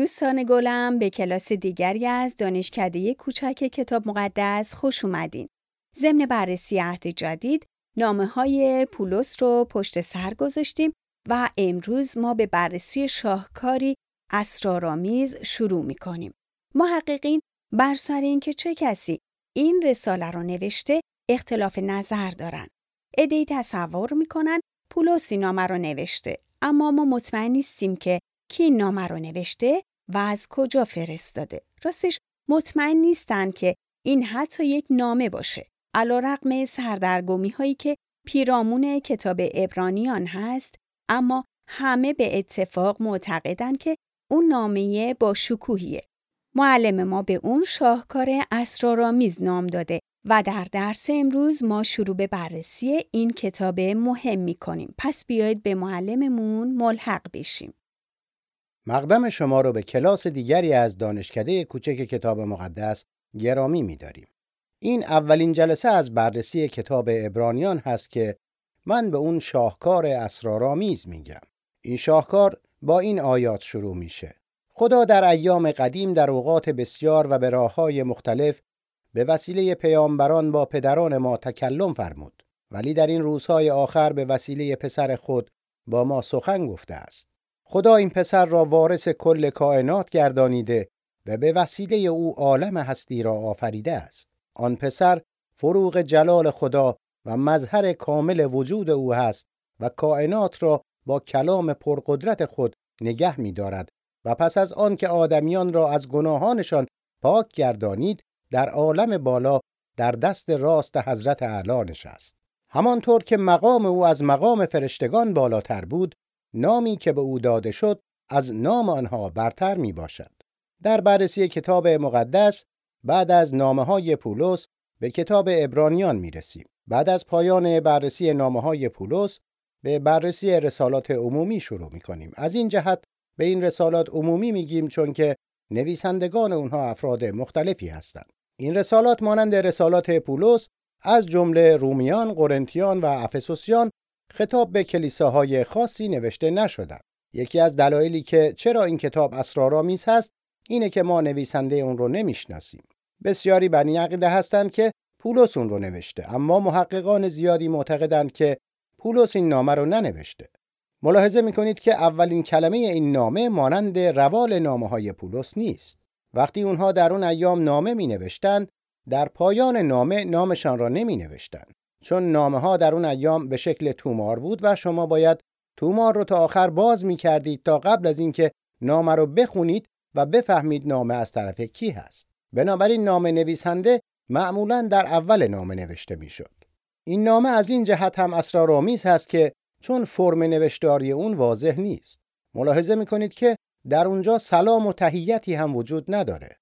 دوستان گلم به کلاس دیگری از دانشکده کوچک کتاب مقدس خوش اومدین. ضمن بررسی عهد جدید نامه های پولس رو پشت سر گذاشتیم و امروز ما به بررسی شاهکاری اسرارآمیز شروع می‌کنیم. محققین بر سر اینکه چه کسی این رساله رو نوشته اختلاف نظر دارن. ادهی تصور می‌کنن پولس این نامه رو نوشته اما ما مطمئن نیستیم که کی نامه رو نوشته و از کجا فرستاده. راستش مطمئن نیستن که این حتی یک نامه باشه. علا رقم سردرگمی هایی که پیرامون کتاب ابرانیان هست اما همه به اتفاق معتقدن که اون نامه با شکوهیه. معلم ما به اون شاهکار اسرارآمیز نام داده و در درس امروز ما شروع به بررسی این کتاب مهم می کنیم. پس بیایید به معلممون ملحق بشیم. مقدم شما رو به کلاس دیگری از دانشکده کوچک کتاب مقدس گرامی می داریم. این اولین جلسه از بررسی کتاب ابرانیان هست که من به اون شاهکار اسرارآمیز میگم. این شاهکار با این آیات شروع میشه. خدا در ایام قدیم در اوقات بسیار و به راههای مختلف به وسیله پیامبران با پدران ما تکلم فرمود ولی در این روزهای آخر به وسیله پسر خود با ما سخن گفته است خدا این پسر را وارث کل کائنات گردانیده و به وسیله او عالم هستی را آفریده است. آن پسر فروغ جلال خدا و مظهر کامل وجود او هست و کائنات را با کلام پرقدرت خود نگه می دارد و پس از آن که آدمیان را از گناهانشان پاک گردانید در عالم بالا در دست راست حضرت اعلی نشست. همانطور که مقام او از مقام فرشتگان بالاتر بود نامی که به او داده شد از نام آنها برتر می باشد در بررسی کتاب مقدس بعد از نامه های پولس به کتاب ابرانیان می رسیم. بعد از پایان بررسی نامه های پولس به بررسی رسالات عمومی شروع می کنیم. از این جهت به این رسالات عمومی میگیم چون که نویسندگان اونها افراد مختلفی هستند. این رسالات مانند رسالات پولس از جمله رومیان، قرنتیان و افسوسیان خطاب به کلیساهای خاصی نوشته نشدند. یکی از دلایلی که چرا این کتاب اسرارآمیز هست اینه که ما نویسنده اون رو نمی‌شناسیم. بسیاری بر این عقیده هستند که پولس اون رو نوشته اما محققان زیادی معتقدند که پولس این نامه رو ننوشته. ملاحظه می‌کنید که اولین کلمه این نامه مانند روال نامه های پولس نیست. وقتی اونها در اون ایام نامه می نوشتند در پایان نامه نامشان را نمی نوشتند چون نامه ها در اون ایام به شکل تومار بود و شما باید تومار رو تا آخر باز می کردید تا قبل از اینکه نامه رو بخونید و بفهمید نامه از طرف کی هست بنابراین نامه نویسنده معمولا در اول نامه نوشته می‌شد. این نامه از این جهت هم اسرارآمیز هست که چون فرم نوشتاری اون واضح نیست. ملاحظه می‌کنید که در اونجا سلام و تهیتی هم وجود نداره.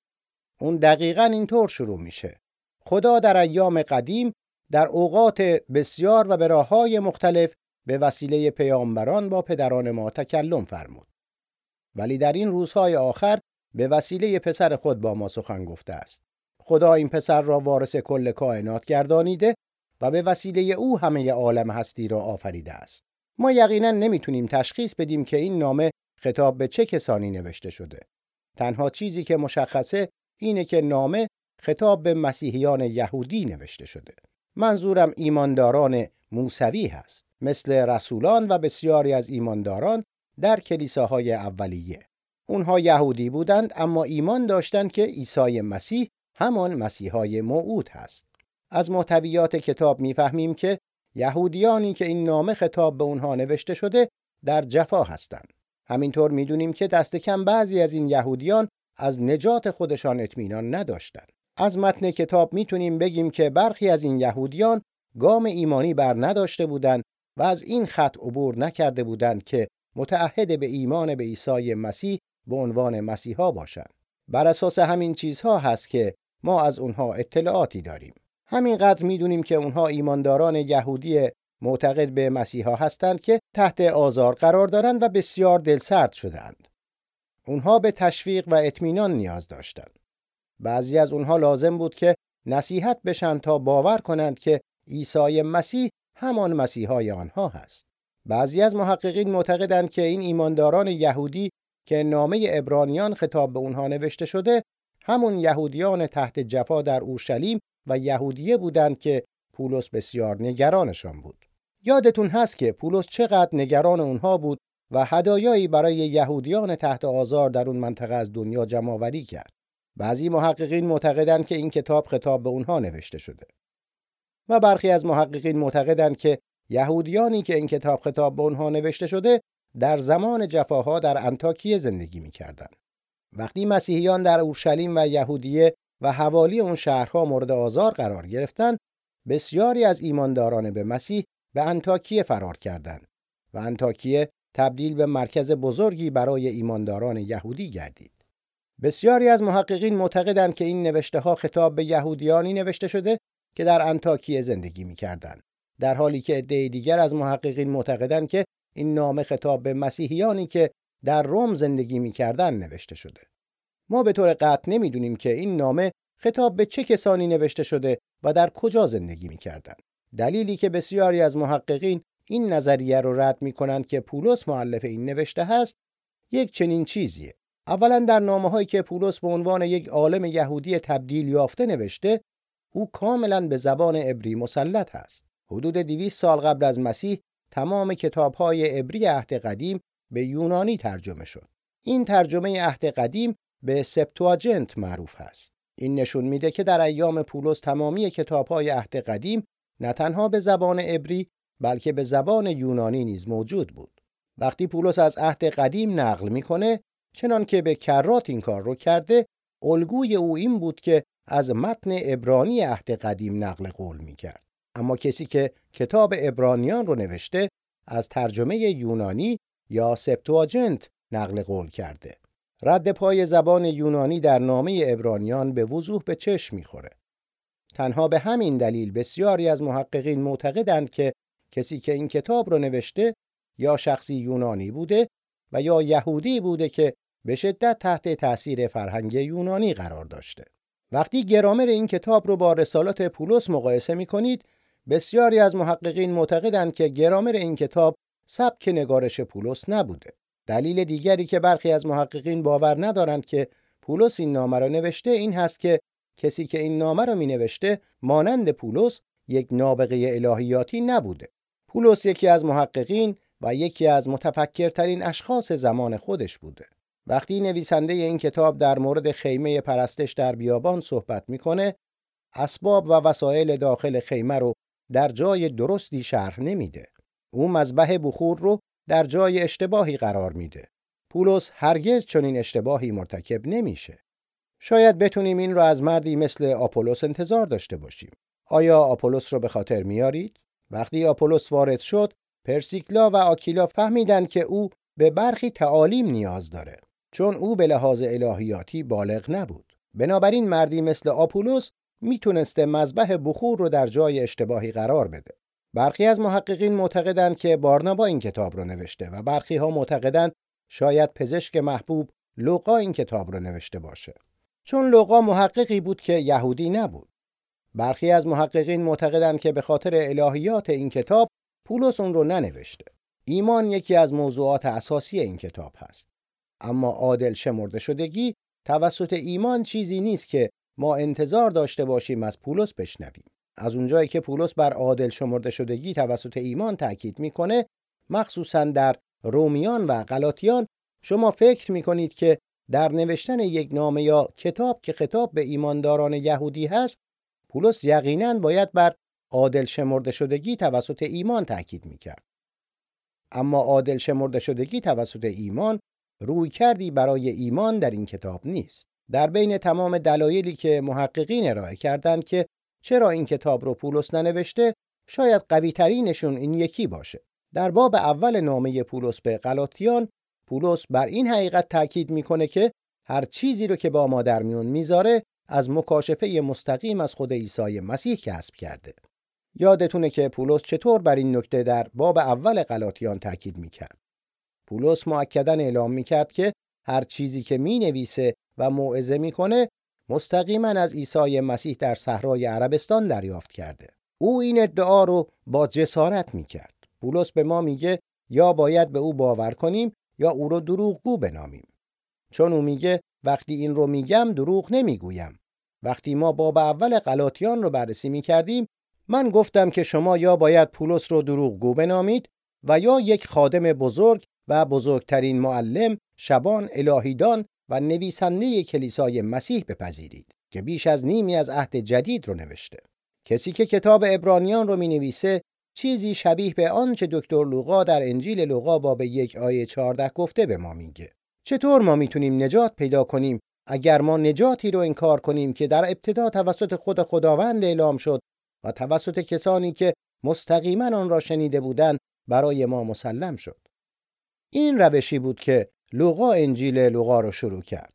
اون دقیقا اینطور شروع میشه. خدا در ایام قدیم در اوقات بسیار و به های مختلف به وسیله پیامبران با پدران ما تکلم فرمود. ولی در این روزهای آخر به وسیله پسر خود با ما سخن گفته است. خدا این پسر را وارث کل کائنات گردانیده و به وسیله او همه عالم هستی را آفریده است. ما یقینا نمی‌تونیم تشخیص بدیم که این نامه خطاب به چه کسانی نوشته شده. تنها چیزی که مشخصه اینه که نامه خطاب به مسیحیان یهودی نوشته شده. منظورم ایمانداران موسوی هست مثل رسولان و بسیاری از ایمانداران در کلیساهای اولیه. اونها یهودی بودند اما ایمان داشتند که عیسی مسیح همان مسیحای موعود هست. از محتویات کتاب می‌فهمیم که یهودیانی که این نامه خطاب به اونها نوشته شده در جفا هستند. همینطور می‌دونیم که دست کم بعضی از این یهودیان از نجات خودشان اطمینان نداشتند. از متن کتاب می‌تونیم بگیم که برخی از این یهودیان گام ایمانی بر نداشته بودند و از این خط عبور نکرده بودند که متعهد به ایمان به عیسی مسیح به عنوان مسیحا باشند. بر اساس همین چیزها هست که ما از اونها اطلاعاتی داریم. همینقدر می‌دونیم که اونها ایمانداران یهودی معتقد به مسیحا هستند که تحت آزار قرار دارند و بسیار دلسرد شدهاند. اونها به تشویق و اطمینان نیاز داشتند. بعضی از اونها لازم بود که نصیحت بشن تا باور کنند که عیسی مسیح همان مسیحای آنها هست. بعضی از محققین معتقدند که این ایمانداران یهودی که نامه ابرانیان خطاب به اونها نوشته شده همون یهودیان تحت جفا در اورشلیم و یهودیه بودند که پولس بسیار نگرانشان بود. یادتون هست که پولس چقدر نگران اونها بود و هدایایی برای یهودیان تحت آزار در اون منطقه از دنیا جمعآوری کرد. بعضی محققین معتقدند که این کتاب خطاب به اونها نوشته شده. و برخی از محققین معتقدند که یهودیانی که این کتاب خطاب به اونها نوشته شده در زمان جفاها در انتاکیه زندگی می‌کردند. وقتی مسیحیان در اورشلیم و یهودیه و حوالی اون شهرها مورد آزار قرار گرفتند، بسیاری از ایمانداران به مسیح به انتاکیه فرار کردند و انتاکیه تبدیل به مرکز بزرگی برای ایمانداران یهودی گردید. بسیاری از محققین معتقدند که این نوشته ها خطاب به یهودیانی نوشته شده که در انتاکیه زندگی می‌کردند. در حالی که عده دیگر از محققین معتقدند که این نامه خطاب به مسیحیانی که در روم زندگی می‌کردند نوشته شده. ما به طور قطع نمی‌دونیم که این نامه خطاب به چه کسانی نوشته شده و در کجا زندگی می‌کردند. دلیلی که بسیاری از محققین این نظریه رو رد می کنند که پولس معلف این نوشته هست یک چنین چیزیه اولا در نامه هایی که پولس به عنوان یک عالم یهودی تبدیل یافته نوشته او کاملا به زبان عبری مسلط هست حدود 200 سال قبل از مسیح تمام کتاب های عبری عهد قدیم به یونانی ترجمه شد. این ترجمه عهد قدیم به سپتواجنت معروف هست این نشون میده که در ایام پولس تمامی کتاب های عهد قدیم نه تنها به زبان عبری بلکه به زبان یونانی نیز موجود بود. وقتی پولس از عهد قدیم نقل می‌کنه چنان که به کرات این کار رو کرده الگوی او این بود که از متن ابرانی عهد قدیم نقل قول می‌کرد. اما کسی که کتاب ابرانیان رو نوشته از ترجمه یونانی یا سپتواجنت نقل قول کرده. رد پای زبان یونانی در نامه ابرانیان به وضوح به چشم می‌خوره. تنها به همین دلیل بسیاری از محققین معتقدند که کسی که این کتاب رو نوشته یا شخصی یونانی بوده و یا یهودی بوده که به شدت تحت تأثیر فرهنگ یونانی قرار داشته. وقتی گرامر این کتاب رو با رسالات پولس مقایسه می کنید، بسیاری از محققین معتقدند که گرامر این کتاب سبک نگارش پولس نبوده. دلیل دیگری که برخی از محققین باور ندارند که پولس این نامه را نوشته این هست که کسی که این نامه را می نوشته مانند پولس یک نابغه الهیاتی نبوده. پولس یکی از محققین و یکی از متفکرترین اشخاص زمان خودش بوده. وقتی نویسنده این کتاب در مورد خیمه پرستش در بیابان صحبت می‌کنه، اسباب و وسایل داخل خیمه رو در جای درستی شرح نمیده. او مذبح بخور رو در جای اشتباهی قرار میده. پولس هرگز چنین اشتباهی مرتکب نمیشه. شاید بتونیم این را از مردی مثل آپولوس انتظار داشته باشیم. آیا آپولوس رو به خاطر میارید؟ وقتی آپولوس وارد شد، پرسیکلا و آکیلا فهمیدند که او به برخی تعالیم نیاز داره چون او به لحاظ الهیاتی بالغ نبود. بنابراین مردی مثل آپولوس می‌تونسته مذبح بخور رو در جای اشتباهی قرار بده. برخی از محققین معتقدند که بارنابا این کتاب رو نوشته و برخی ها معتقدند شاید پزشک محبوب لوقا این کتاب رو نوشته باشه. چون لوقا محققی بود که یهودی نبود. برخی از محققین معتقدند که به خاطر الهیات این کتاب پولس اون رو ننوشته. ایمان یکی از موضوعات اساسی این کتاب هست. اما عادل شمرده شدگی توسط ایمان چیزی نیست که ما انتظار داشته باشیم از پولس بشنویم. از اونجایی که پولس بر عادل شمرده شدگی توسط ایمان تاکید می‌کنه، مخصوصا در رومیان و غلاطیان شما فکر می‌کنید که در نوشتن یک نامه یا کتاب که خطاب به ایمانداران یهودی هست پولس یقینا باید بر عادل شمرده شدگی توسط ایمان تاکید می‌کرد اما عادل شمرده شدگی توسط ایمان روی کردی برای ایمان در این کتاب نیست در بین تمام دلایلی که محققین ارائه کردند که چرا این کتاب رو پولس ننوشته شاید قوی ترینشون این یکی باشه در باب اول نامه پولس به غلاطیان پولس بر این حقیقت تاکید می‌کنه که هر چیزی رو که با ما در میون می‌ذاره از مکاشفه مستقیم از خود عیسی مسیح کسب کرده. یادتونه که پولس چطور بر این نکته در باب اول غلاطیان تاکید می‌کرد. پولس مؤکدا اعلام می‌کرد که هر چیزی که می‌نویسه و موعظه می‌کنه مستقیما از عیسی مسیح در صحرای عربستان دریافت کرده. او این ادعا رو با جسارت می‌کرد. پولس به ما میگه یا باید به او باور کنیم یا او رو دروغگو بنامیم. چون او میگه وقتی این رو میگم دروغ نمی‌گویم وقتی ما باب اول غلاطیان رو بررسی می‌کردیم من گفتم که شما یا باید پولس رو دروغگو بنامید و یا یک خادم بزرگ و بزرگترین معلم شبان الهیدان و نویسنده کلیسای مسیح بپذیرید که بیش از نیمی از عهد جدید رو نوشته. کسی که کتاب ابرانیان رو می نویسه چیزی شبیه به آنچه دکتر لوقا در انجیل لوقا باب یک آیه 14 گفته به ما میگه. چطور ما می‌تونیم نجات پیدا کنیم اگر ما نجاتی رو انکار کنیم که در ابتدا توسط خود خداوند اعلام شد و توسط کسانی که مستقیما آن را شنیده بودند برای ما مسلم شد؟ این روشی بود که لوقا انجیل لوقا رو شروع کرد.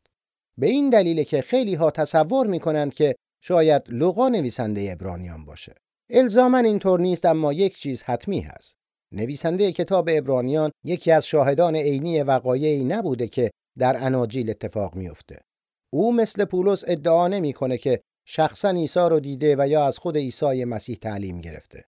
به این دلیل که خیلی ها تصور می‌کنند که شاید لوقا نویسنده ابرانیان باشه. الزاما اینطور نیست اما یک چیز حتمی هست. نویسنده کتاب ابرانیان یکی از شاهدان عینی وقایعی نبوده که در اناجیل اتفاق میفته او مثل پولس ادعا نمی‌کنه که شخصا عیسی رو دیده و یا از خود عیسی مسیح تعلیم گرفته.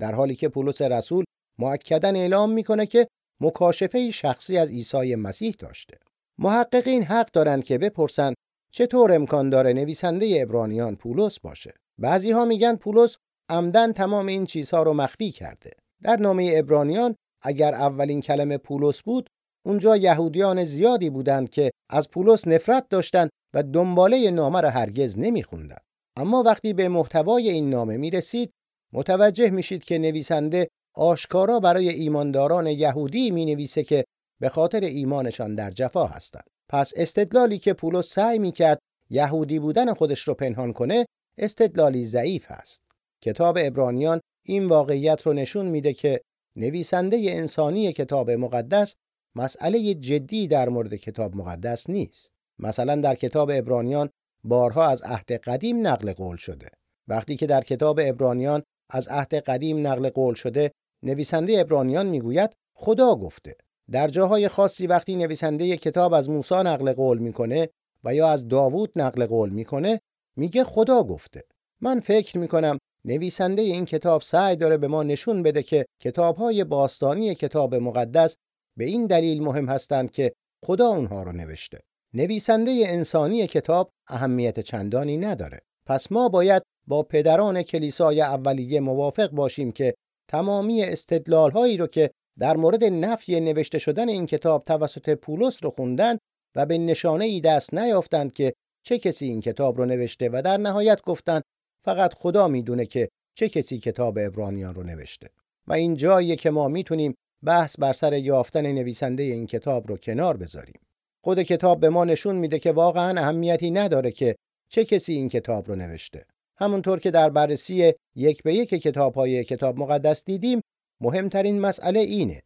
در حالی که پولس رسول مؤکدا اعلام می‌کنه که مکاشفه شخصی از عیسی مسیح داشته. محققین حق دارند که بپرسن چطور امکان داره نویسنده ابرانیان پولس باشه. بعضی ها میگن پولس عمدن تمام این چیزها رو مخفی کرده. در نامه ابرانیان اگر اولین کلمه پولس بود اونجا یهودیان زیادی بودند که از پولس نفرت داشتند و دنباله نامه را هرگز نمیخوندند اما وقتی به محتوای این نامه می‌رسید متوجه میشید که نویسنده آشکارا برای ایمانداران یهودی می نویسه که به خاطر ایمانشان در جفا هستند. پس استدلالی که پولس سعی می کرد یهودی بودن خودش رو پنهان کنه استدلالی ضعیف هست. کتاب ابرانیان این واقعیت رو نشون میده که نویسنده انسانی کتاب مقدس مسئله جدی در مورد کتاب مقدس نیست. مثلا در کتاب ابرانیان بارها از عهد قدیم نقل قول شده. وقتی که در کتاب ابرانیان از عهد قدیم نقل قول شده نویسنده ابرانیان می‌گوید خدا گفته در جاهای خاصی وقتی نویسنده کتاب از موسی نقل قول می‌کنه و یا از داوود نقل قول می‌کنه میگه خدا گفته. من فکر می‌کنم نویسنده این کتاب سعی داره به ما نشون بده که کتابهای باستانی کتاب مقدس به این دلیل مهم هستند که خدا اونها رو نوشته. نویسنده انسانی کتاب اهمیت چندانی نداره. پس ما باید با پدران کلیسای اولیه موافق باشیم که تمامی استدلال هایی رو که در مورد نفی نوشته شدن این کتاب توسط پولس رو خوندن و به نشانه ای دست نیافتند که چه کسی این کتاب رو نوشته و در نهایت گفتند فقط خدا می‌دونه که چه کسی کتاب ابرانیان رو نوشته. و این جاییه که ما می‌تونیم بحث بر سر یافتن نویسنده این کتاب رو کنار بذاریم. خود کتاب به ما نشون میده که واقعا اهمیتی نداره که چه کسی این کتاب رو نوشته. همونطور که در بررسی یک به یک کتاب های کتاب مقدس دیدیم مهمترین مسئله اینه.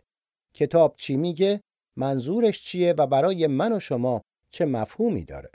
کتاب چی میگه منظورش چیه و برای من و شما چه مفهومی داره.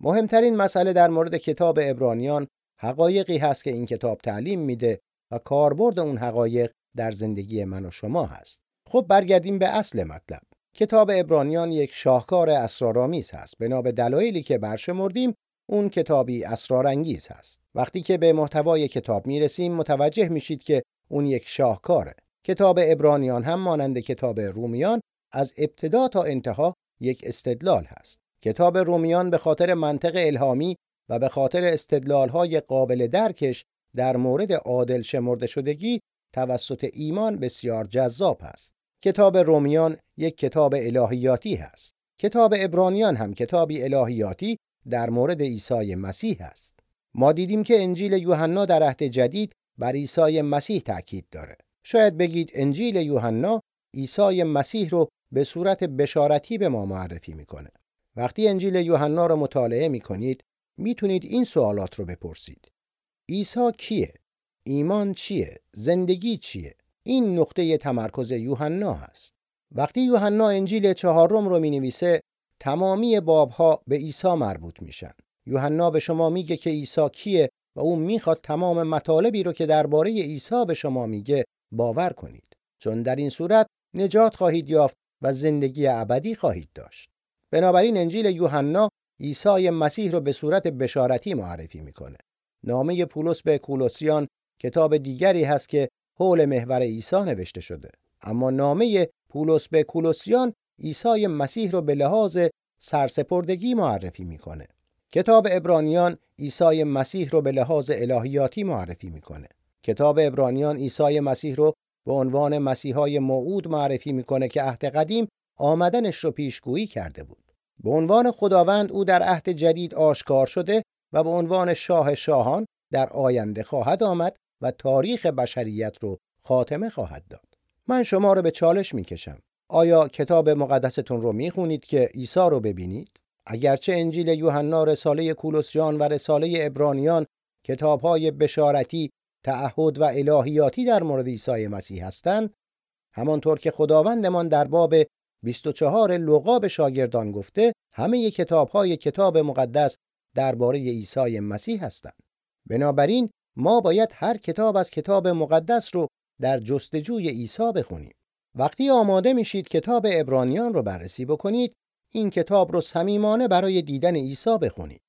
مهمترین مسئله در مورد کتاب ابرانیان حقایقی هست که این کتاب تعلیم میده و کاربرد اون حقایق در زندگی من و شما هست. خب برگردیم به اصل مطلب. کتاب ابرانیان یک شاهکار اسرارآمیز هست. بنا به دلایلی که برشمردیم اون کتابی اسرارانگیز هست. وقتی که به محتوای کتاب می‌رسیم متوجه میشید که اون یک شاهکاره. کتاب ابرانیان هم مانند کتاب رومیان از ابتدا تا انتها یک استدلال هست. کتاب رومیان به خاطر منطق الهامی و به خاطر استدلالهای قابل درکش در مورد عادل شمرده شدگی توسط ایمان بسیار جذاب است کتاب رومیان یک کتاب الهیاتی هست. کتاب ابرانیان هم کتابی الهیاتی در مورد عیسی مسیح است. ما دیدیم که انجیل یوحنا در عهد جدید بر عیسی مسیح تاکید داره. شاید بگید انجیل یوحنا عیسی مسیح رو به صورت بشارتی به ما معرفی می‌کنه. وقتی انجیل یوحنا رو مطالعه می‌کنید می‌تونید این سوالات رو بپرسید. عیسی کیه؟ ایمان چیه؟ زندگی چیه؟ این نقطه تمرکز یوحنا هست. وقتی یوحنا انجیل چهارم رو می‌نویسه تمامی بابها به عیسی مربوط میشن. یوحنا به شما میگه که عیسی کیه و او می‌خواد تمام مطالبی رو که درباره عیسی به شما میگه باور کنید. چون در این صورت نجات خواهید یافت و زندگی ابدی خواهید داشت. بنابراین انجیل یوحنا عیسی مسیح رو به صورت بشارتی معرفی می‌کنه. نامه پولس به کولوسیان کتاب دیگری هست که حول محور عیسی نوشته شده. اما نامه پولس به کولوسیان عیسی مسیح رو به لحاظ سرسپردگی معرفی می‌کنه. کتاب ابرانیان عیسی مسیح رو به لحاظ الهیاتی معرفی می‌کنه. کتاب ابرانیان عیسی مسیح رو به عنوان مسیحای موعود معرفی می‌کنه که عهد قدیم آمدنش رو پیشگویی کرده بود. به عنوان خداوند او در عهد جدید آشکار شده و به عنوان شاه شاهان در آینده خواهد آمد و تاریخ بشریت رو خاتمه خواهد داد. من شما رو به چالش می‌کشم. آیا کتاب مقدستون رو می‌خونید که عیسی رو ببینید؟ اگرچه انجیل یوحنا، رساله کولوسیان و رساله ابرانیان کتابهای بشارتی، تعهد و الهیاتی در مورد عیسی مسیح هستند، همانطور که خداوندمان در باب 24 لقا به شاگردان گفته، همه کتابهای کتاب مقدس درباره عیسی مسیح هستند. بنابراین ما باید هر کتاب از کتاب مقدس رو در جستجوی عیسی بخونیم. وقتی آماده میشید کتاب ابرانیان رو بررسی بکنید، این کتاب رو صمیمانه برای دیدن عیسی بخونید.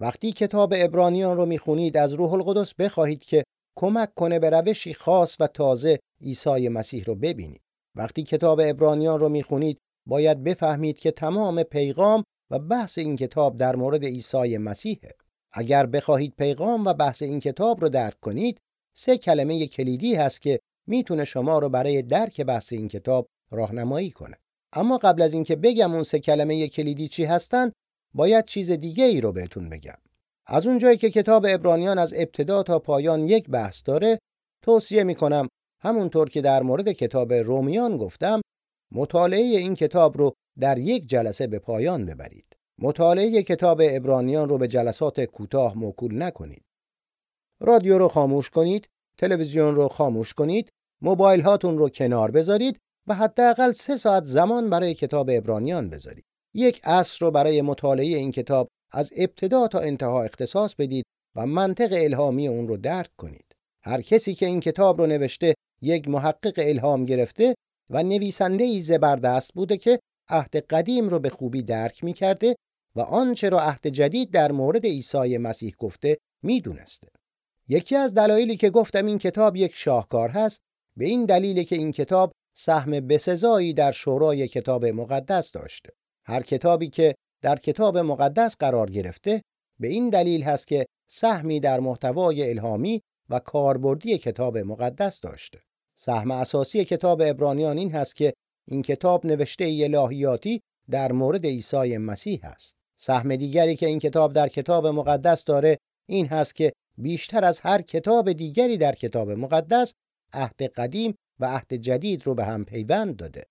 وقتی کتاب ابرانیان رو می‌خونید از روح القدس بخواهید که کمک کنه به روشی خاص و تازه عیسی مسیح رو ببینید. وقتی کتاب ابرانیان رو می‌خونید باید بفهمید که تمام پیغام و بحث این کتاب در مورد عیسی مسیحه. اگر بخواهید پیغام و بحث این کتاب رو درک کنید، سه کلمه کلیدی هست که می‌تونه شما رو برای درک بحث این کتاب راهنمایی کنه. اما قبل از اینکه بگم اون سه کلمه کلیدی چی هستن، باید چیز دیگه ای رو بهتون بگم. از اونجایی که کتاب ابرانیان از ابتدا تا پایان یک بحث داره، توصیه می‌کنم همونطور که در مورد کتاب رومیان گفتم، مطالعه این کتاب رو در یک جلسه به پایان ببرید. مطالعه کتاب ابرانیان رو به جلسات کوتاه موکول نکنید. رادیو رو خاموش کنید، تلویزیون رو خاموش کنید، موبایل هاتون رو کنار بذارید و حداقل سه ساعت زمان برای کتاب ابرانیان بذارید. یک عصر رو برای مطالعه این کتاب از ابتدا تا انتها اختصاص بدید و منطق الهامی اون رو درک کنید. هر کسی که این کتاب رو نوشته یک محقق الهام گرفته و نویسنده ای زبردست بوده که عهد قدیم رو به خوبی درک می کرده و آنچه را عهد جدید در مورد عیسی مسیح گفته می‌دونسته. یکی از دلایلی که گفتم این کتاب یک شاهکار هست به این دلیل که این کتاب سهم بسزایی در شورای کتاب مقدس داشته. هر کتابی که در کتاب مقدس قرار گرفته به این دلیل هست که سهمی در محتوای الهامی و کاربردی کتاب مقدس داشته. سهم اساسی کتاب ابرانیان این هست که این کتاب نوشته الهیاتی در مورد عیسی مسیح است. سهم دیگری که این کتاب در کتاب مقدس داره این هست که بیشتر از هر کتاب دیگری در کتاب مقدس عهد قدیم و عهد جدید رو به هم پیوند داده.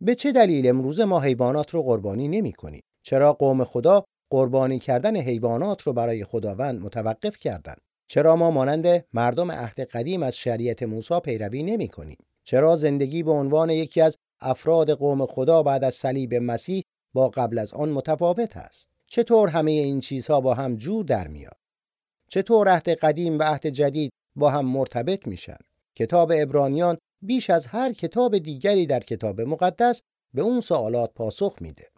به چه دلیل امروز ما حیوانات رو قربانی نمی کنیم؟ چرا قوم خدا قربانی کردن حیوانات رو برای خداوند متوقف کردند؟ چرا ما مانند مردم عهد قدیم از شریعت موسی پیروی نمی کنیم؟ چرا زندگی به عنوان یکی از افراد قوم خدا بعد از صلیب مسیح با قبل از آن متفاوت است؟ چطور همه این چیزها با هم جور در میاد؟ چطور عهد قدیم و عهد جدید با هم مرتبط میشن؟ کتاب ابرانیان بیش از هر کتاب دیگری در کتاب مقدس به اون سوالات پاسخ میده.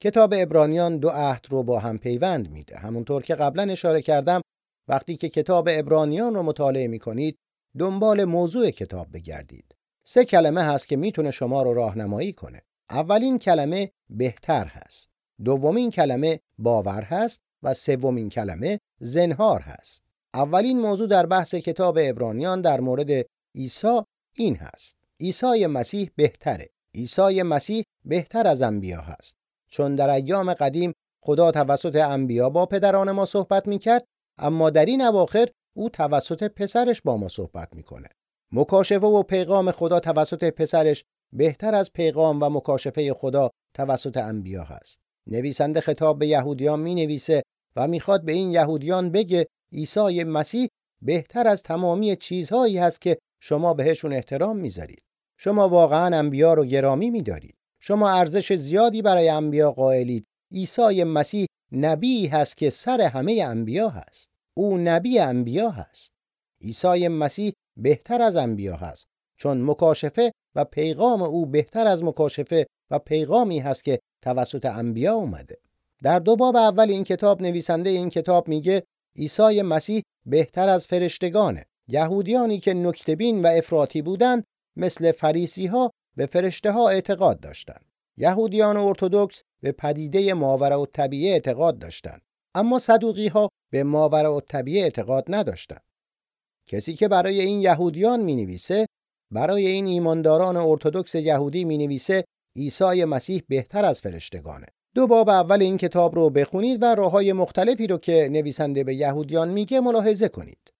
کتاب ابرانیان دو عهد رو با هم پیوند میده. همونطور که قبلا اشاره کردم وقتی که کتاب ابرانیان رو مطالعه می‌کنید دنبال موضوع کتاب بگردید. سه کلمه هست که می‌تونه شما رو راهنمایی کنه. اولین کلمه بهتر هست. دومین کلمه باور هست و سومین کلمه زنهار هست. اولین موضوع در بحث کتاب ابرانیان در مورد عیسی این هست. عیسی مسیح بهتره. عیسی مسیح بهتر از انبیا هست. چون در ایام قدیم خدا توسط انبیا با پدران ما صحبت می‌کرد اما در این اواخر او توسط پسرش با ما صحبت می‌کنه. مکاشفه و پیغام خدا توسط پسرش بهتر از پیغام و مکاشفه خدا توسط انبیا هست. نویسنده خطاب به یهودیان می نویسه و می‌خواد به این یهودیان بگه عیسی مسیح بهتر از تمامی چیزهایی هست که شما بهشون احترام می‌ذارید. شما واقعا انبیا رو گرامی میدارید. شما ارزش زیادی برای انبیا قائلید. عیسی مسیح نبی هست که سر همه انبیا هست. او نبی انبیا هست. عیسی مسیح بهتر از انبیا هست چون مکاشفه و پیغام او بهتر از مکاشفه و پیغامی هست که توسط انبیا اومده. در دو باب اول این کتاب نویسنده این کتاب میگه عیسی مسیح بهتر از فرشتگانه. یهودیانی که نکتبین و افراطی بودند مثل فریسی ها به فرشته ها اعتقاد داشتند. یهودیان ارتودکس به پدیده ماورا و طبیعه اعتقاد داشتند اما صدوقی ها به ماورا و طبیعه اعتقاد نداشتند کسی که برای این یهودیان می نویسه برای این ایمانداران ارتودکس یهودی می نویسه عیسی مسیح بهتر از فرشتگانه دو باب اول این کتاب رو بخونید و راههای مختلفی رو که نویسنده به یهودیان میگه ملاحظه کنید.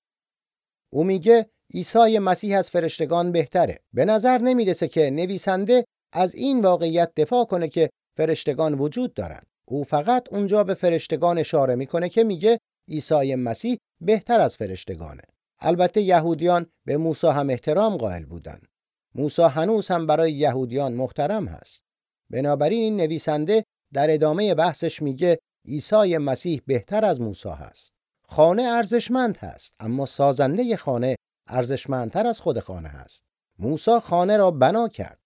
او میگه عیسی مسیح از فرشتگان بهتره. به نظر نمی‌رسه که نویسنده از این واقعیت دفاع کنه که فرشتگان وجود دارند. او فقط اونجا به فرشتگان اشاره می‌کنه که میگه عیسی مسیح بهتر از فرشتگانه. البته یهودیان به موسی هم احترام قائل بودند. موسی هنوز هم برای یهودیان محترم هست. بنابراین این نویسنده در ادامه بحثش میگه عیسی مسیح بهتر از موسی هست. خانه ارزشمند هست اما سازنده خانه ارزشمندتر از خود خانه هست. موسی خانه را بنا کرد.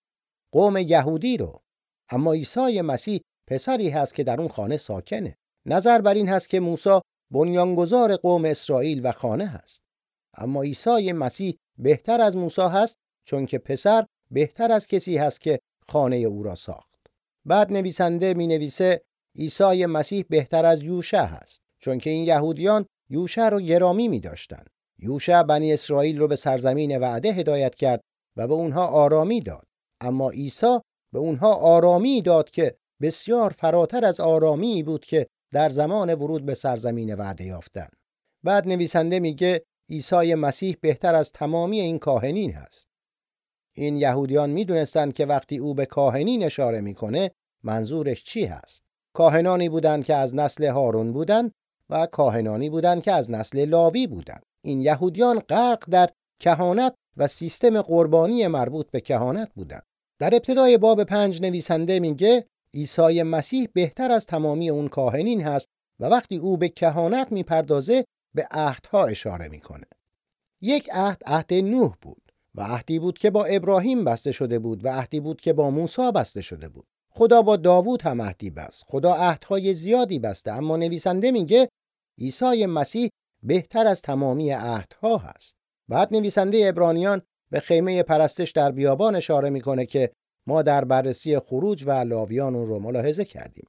قوم یهودی رو اما عیسی مسیح پسری هست که در اون خانه ساکنه. نظر بر این هست که موسی بنیانگذار قوم اسرائیل و خانه هست. اما عیسی مسیح بهتر از موسی هست چون که پسر بهتر از کسی هست که خانه او را ساخت. بعد نویسنده می نویسه عیسی مسیح بهتر از یوشع هست چون که این یهودیان یوشع رو گرامی می داشتن. یوشع بنی اسرائیل رو به سرزمین وعده هدایت کرد و به اونها آرامی داد. اما عیسی به اونها آرامی داد که بسیار فراتر از آرامی بود که در زمان ورود به سرزمین وعده یافتن. بعد نویسنده میگه عیسی مسیح بهتر از تمامی این کاهنین هست. این یهودیان می‌دونستند که وقتی او به کاهنین اشاره می‌کنه منظورش چی هست. کاهنانی بودند که از نسل هارون بودند و کاهنانی بودند که از نسل لاوی بودند. این یهودیان غرق در کهانت و سیستم قربانی مربوط به کهانت بودند. در ابتدای باب پنج نویسنده میگه عیسی مسیح بهتر از تمامی اون کاهنین هست و وقتی او به کهانت می‌پردازه به عهدها اشاره می‌کنه. یک عهد عهد نوح بود و عهدی بود که با ابراهیم بسته شده بود و عهدی بود که با موسی بسته شده بود. خدا با داوود هم عهدی بست. خدا عهدهای زیادی بسته اما نویسنده میگه عیسی مسیح بهتر از تمامی عهدها هست. بعد نویسنده ابرانیان به خیمه پرستش در بیابان اشاره می‌کنه که ما در بررسی خروج و لاویان اون رو ملاحظه کردیم.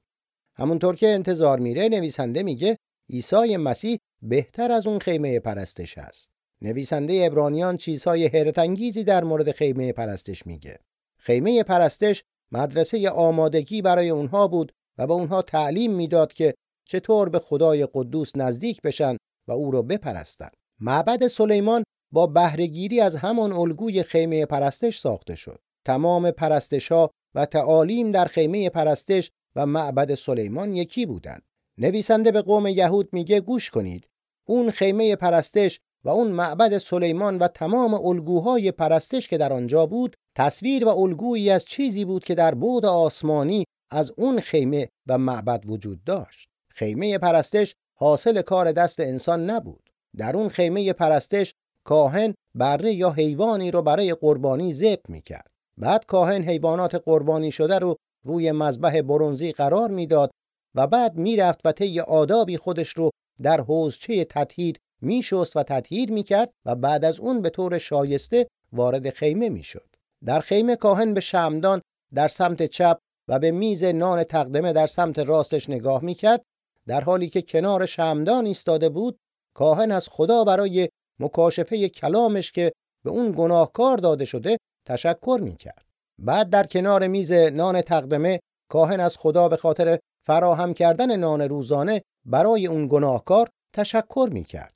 همونطور که انتظار میره نویسنده میگه عیسی مسیح بهتر از اون خیمه پرستش هست. نویسنده ابرانیان چیزهای حیرت انگیزی در مورد خیمه پرستش میگه. خیمه پرستش مدرسه آمادگی برای اونها بود و به اونها تعلیم می‌داد که چطور به خدای قدوس نزدیک بشن و او را بپرستند. معبد سلیمان با بهرهگیری از همان الگوی خیمه پرستش ساخته شد. تمام پرستش ها و تعالیم در خیمه پرستش و معبد سلیمان یکی بودند. نویسنده به قوم یهود میگه گوش کنید. اون خیمه پرستش و اون معبد سلیمان و تمام الگوهای پرستش که در آنجا بود تصویر و الگویی از چیزی بود که در بود آسمانی از اون خیمه و معبد وجود داشت. خیمه پرستش حاصل کار دست انسان نبود. در اون خیمه پرستش کاهن بره یا حیوانی رو برای قربانی ذبح می‌کرد. بعد کاهن حیوانات قربانی شده رو روی مذبح برونزی قرار می‌داد و بعد می‌رفت و طی آدابی خودش رو در حوزچه تطهیر میشست و تطهیر می‌کرد و بعد از اون به طور شایسته وارد خیمه می‌شد. در خیمه کاهن به شمدان در سمت چپ و به میز نان تقدمه در سمت راستش نگاه می‌کرد در حالی که کنار شمدان ایستاده بود کاهن از خدا برای مکاشفه کلامش که به اون گناهکار داده شده تشکر می‌کرد. بعد در کنار میز نان تقدمه کاهن از خدا به خاطر فراهم کردن نان روزانه برای اون گناهکار تشکر می‌کرد.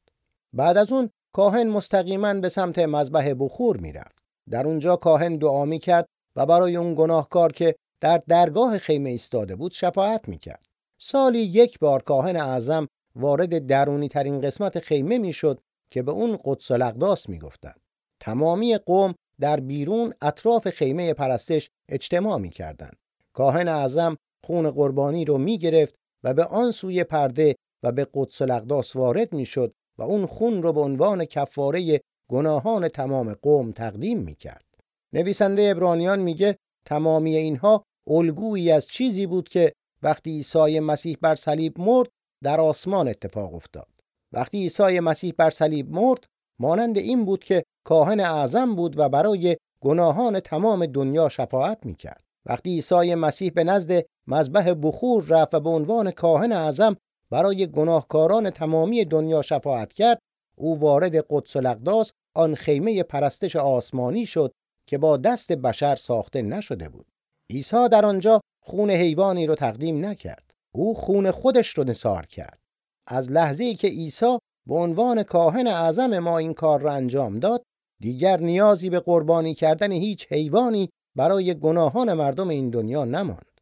بعد از اون کاهن مستقیما به سمت مذبح بخور می‌رفت. در اونجا کاهن دعا می‌کرد و برای اون گناهکار که در درگاه خیمه ایستاده بود شفاعت می‌کرد. سالی یک بار کاهن اعظم وارد درونی ترین قسمت خیمه می‌شد که به اون قدس الاقداس می‌گفتند. تمامی قوم در بیرون اطراف خیمه پرستش اجتماع می‌کردند. کاهن اعظم خون قربانی رو می‌گرفت و به آن سوی پرده و به قدس الاقداس وارد می‌شد و اون خون رو به عنوان کفاره گناهان تمام قوم تقدیم می‌کرد. نویسنده ابرانیان میگه تمامی اینها الگویی از چیزی بود که وقتی عیسی مسیح بر صلیب مرد در آسمان اتفاق افتاد. وقتی عیسی مسیح بر صلیب مرد مانند این بود که کاهن اعظم بود و برای گناهان تمام دنیا شفاعت می‌کرد. وقتی عیسی مسیح به نزد مذبح بخور رفت و به عنوان کاهن اعظم برای گناهکاران تمامی دنیا شفاعت کرد او وارد قدس الاقداس آن خیمه پرستش آسمانی شد که با دست بشر ساخته نشده بود. عیسی در آنجا خون حیوانی رو تقدیم نکرد. او خون خودش رو نثار کرد. از لحظه ای که عیسی به عنوان کاهن اعظم ما این کار را انجام داد دیگر نیازی به قربانی کردن هیچ حیوانی برای گناهان مردم این دنیا نماند.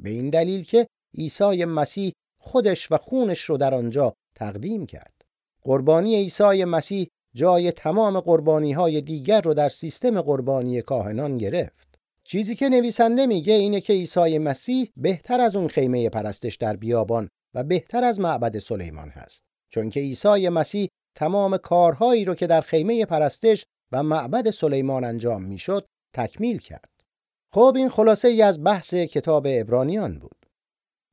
به این دلیل که عیسی مسیح خودش و خونش رو در آنجا تقدیم کرد. قربانی عیسی مسیح جای تمام قربانی های دیگر رو در سیستم قربانی کاهنان گرفت. چیزی که نویسنده میگه اینه که عیسی مسیح بهتر از اون خیمه پرستش در بیابان و بهتر از معبد سلیمان هست. چون که عیسی مسیح تمام کارهایی رو که در خیمه پرستش و معبد سلیمان انجام می‌شد تکمیل کرد. خب این خلاصه ای از بحث کتاب ابرانیان بود.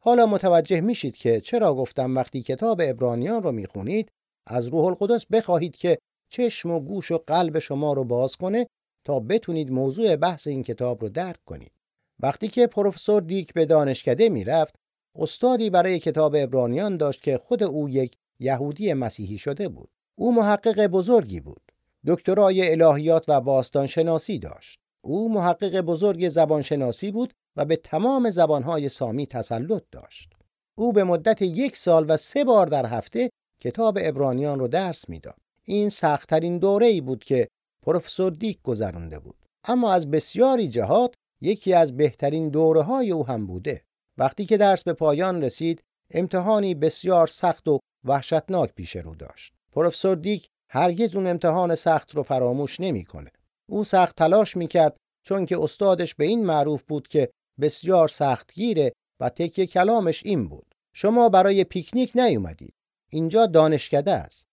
حالا متوجه میشید که چرا گفتم وقتی کتاب ابرانیان رو می‌خونید از روح القدس بخواهید که چشم و گوش و قلب شما رو باز کنه تا بتونید موضوع بحث این کتاب رو درک کنید. وقتی که پروفسور دیک به دانشکده می‌رفت، استادی برای کتاب ابرانیان داشت که خود او یک یهودی مسیحی شده بود. او محقق بزرگی بود. دکترای الهیات و باستانشناسی داشت. او محقق بزرگ زبانشناسی بود و به تمام زبانهای سامی تسلط داشت. او به مدت یک سال و سه بار در هفته کتاب ابرانیان رو درس می‌داد. این سختترین دوره ای بود که پروفسور دیک گذرانده بود. اما از بسیاری جهات یکی از بهترین دوره های او هم بوده. وقتی که درس به پایان رسید، امتحانی بسیار سخت و وحشتناک پیش رو داشت. پروفسور دیک هرگز اون امتحان سخت رو فراموش نمی‌کنه. او سخت تلاش می‌کرد چون که استادش به این معروف بود که بسیار سختگیره و تکیه کلامش این بود. شما برای پیکنیک نیومدید. اینجا دانشکده است.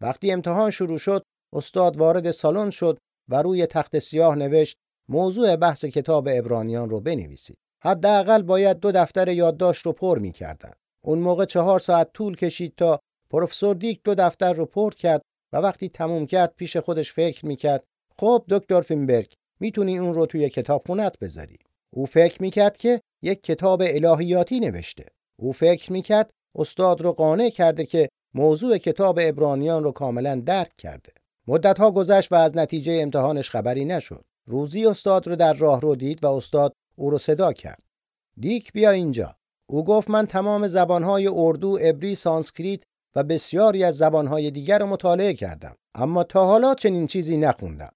وقتی امتحان شروع شد، استاد وارد سالن شد و روی تخت سیاه نوشت موضوع بحث کتاب ابرانیان رو بنویسید. حداقل باید دو دفتر یادداشت رو پر می‌کردند. اون موقع چهار ساعت طول کشید تا پروفسور دیک دو دفتر رو پر کرد و وقتی تموم کرد پیش خودش فکر می‌کرد خب دکتر فینبرگ می‌تونی اون رو توی کتاب خونت بذاری. او فکر می‌کرد که یک کتاب الهیاتی نوشته. او فکر می‌کرد استاد رو قانع کرده که موضوع کتاب ابرانیان رو کاملا درک کرده. مدتها گذشت و از نتیجه امتحانش خبری نشد. روزی استاد رو در راه رو دید و استاد او رو صدا کرد. دیک بیا اینجا. او گفت من تمام زبانهای اردو، عبری، سانسکریت و بسیاری از زبانهای دیگر رو مطالعه کردم. اما تا حالا چنین چیزی نخوندم.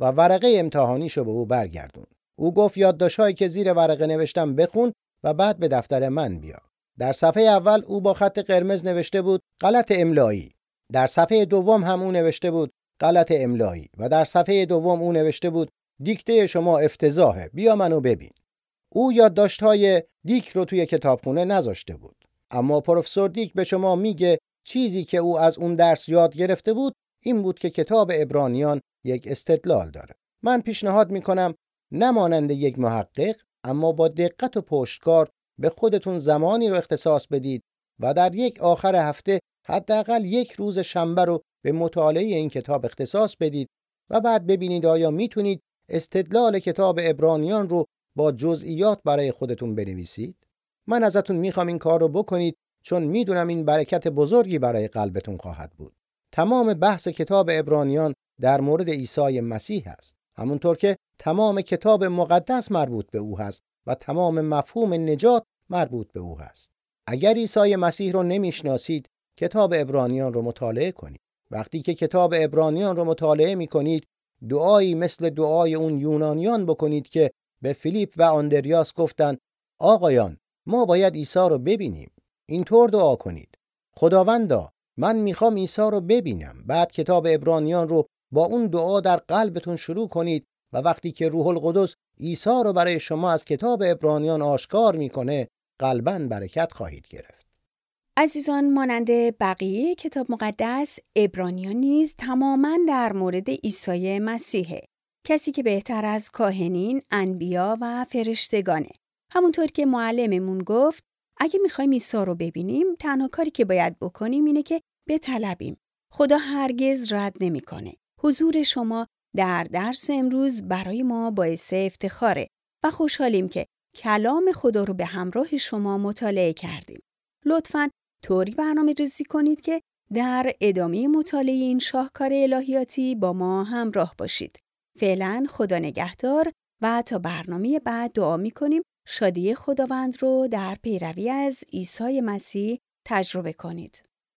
و ورقه امتحانیشو به او برگردون. او گفت یادداشت‌هایی که زیر ورقه نوشتم بخون و بعد به دفتر من بیا. در صفحه اول او با خط قرمز نوشته بود غلط املایی. در صفحه دوم هم او نوشته بود غلط املایی و در صفحه دوم او نوشته بود دیکته شما افتضاحه بیا منو ببین. او یادداشت‌های دیک رو توی کتابخونه نذاشته بود. اما پروفسور دیک به شما میگه چیزی که او از اون درس یاد گرفته بود این بود که کتاب ابرانیان یک استدلال داره. من پیشنهاد می‌کنم نمانند یک محقق اما با دقت و پشتکار به خودتون زمانی رو اختصاص بدید و در یک آخر هفته حداقل یک روز شنبه رو به مطالعه این کتاب اختصاص بدید و بعد ببینید آیا می‌تونید استدلال کتاب ابرانیان رو با جزئیات برای خودتون بنویسید. من ازتون می‌خوام این کار رو بکنید چون می‌دونم این برکت بزرگی برای قلبتون خواهد بود. تمام بحث کتاب ابرانیان در مورد عیسی مسیح است همونطور که تمام کتاب مقدس مربوط به او هست و تمام مفهوم نجات مربوط به او هست. اگر عیسی مسیح رو نمی‌شناسید کتاب ابرانیان رو مطالعه کنید. وقتی که کتاب ابرانیان رو مطالعه می کنید دعایی مثل دعای اون یونانیان بکنید که به فیلیپ و آندریاس گفتند آقایان ما باید عیسی رو ببینیم. اینطور دعا کنید. خداوندا من می‌خوام عیسی رو ببینم. بعد کتاب ابرانیان رو با اون دعا در قلبتون شروع کنید و وقتی که روح القدس عیسی رو برای شما از کتاب ابرانیان آشکار می‌کنه قلبا برکت خواهید گرفت عزیزان مانند بقیه کتاب مقدس ابرانیان نیز تماما در مورد عیسی مسیحه کسی که بهتر از کاهنین، انبیا و فرشتگانه. همونطور که معلممون گفت اگه می‌خوایم عیسی رو ببینیم تنها کاری که باید بکنیم اینه که بطلبیم. خدا هرگز رد نمی‌کنه. حضور شما در درس امروز برای ما باعث افتخاره. و خوشحالیم که کلام خدا رو به همراه شما مطالعه کردیم. لطفاً طوری برنامه ریزی کنید که در ادامه مطالعه این شاهکار الهیاتی با ما همراه باشید. فعلا خدا نگهدار و تا برنامه بعد دعا می کنیم شادی خداوند رو در پیروی از عیسی مسیح تجربه کنید.